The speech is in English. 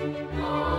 Oh.